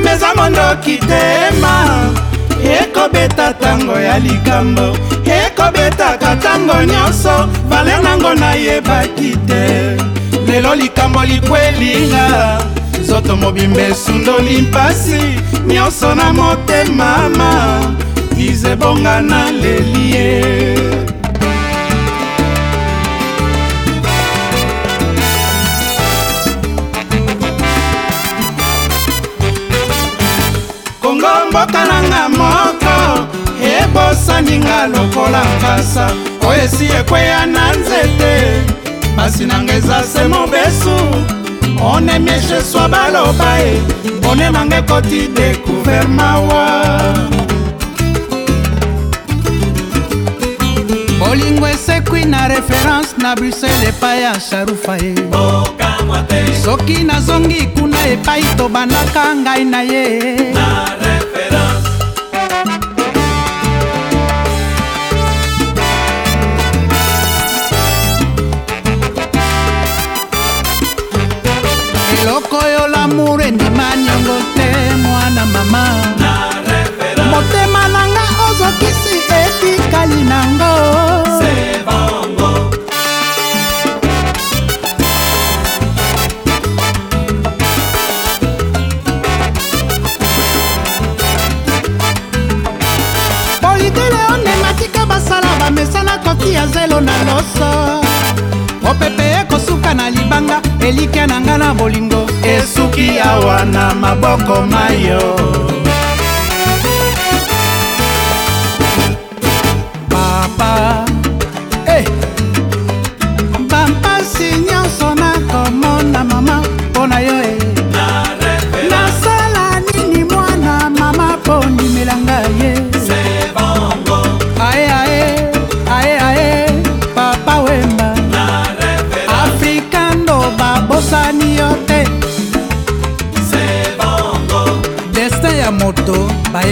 motema eza mondoki tema ekobeta ntango ya likambo ekobetaka ntango nyonso valer nango nayebaki te lelo likambo likwelinga nzoto mobimba esundoli mpasi nyonso na motemama izebonga na leli ye mpoka nanga moko ebosaninga lokola nkasa oyo esi ekweya na nzete basi nanga eza se mobesu onemie sheswa baloba e bone nanga ekoti découvert mawa bolingo esekwi na reference na brusele epai ya sharufa ye soki nazongi kuna epai tobandaka ngai na ye na parti ya zelo na loso mopepe ekosuka na libanga elikya na nga na bolingo esuki awa na maboko mayo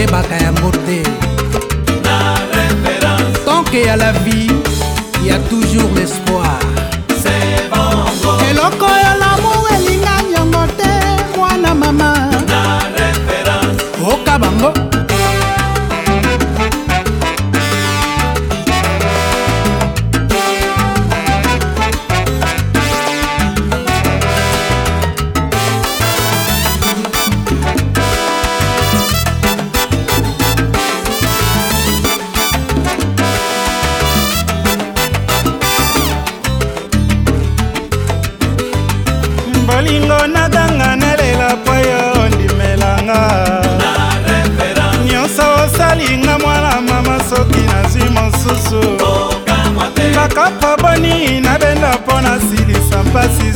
Tant qu'il y tant que la vie il y a toujours l'espoir mpo nadanga nalela mpo yo ondimelanga nyonso osalinga mwana mama soki nazwi mosusu kaka mpo boni nabenda mpo nasilisa mpasi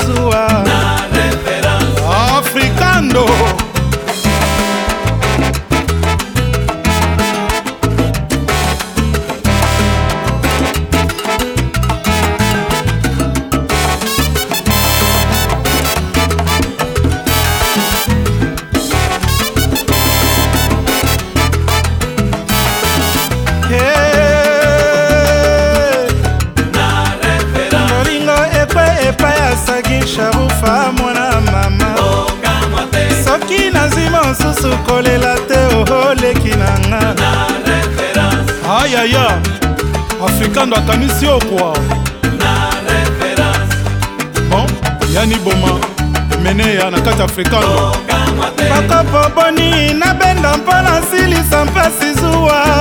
nasukolela te oleki na nga ayaya afrikando akanisi okwa bon yani boma meneya na kati afrikando bakopo boni nabenda mpo nasilisa mpasi zuwa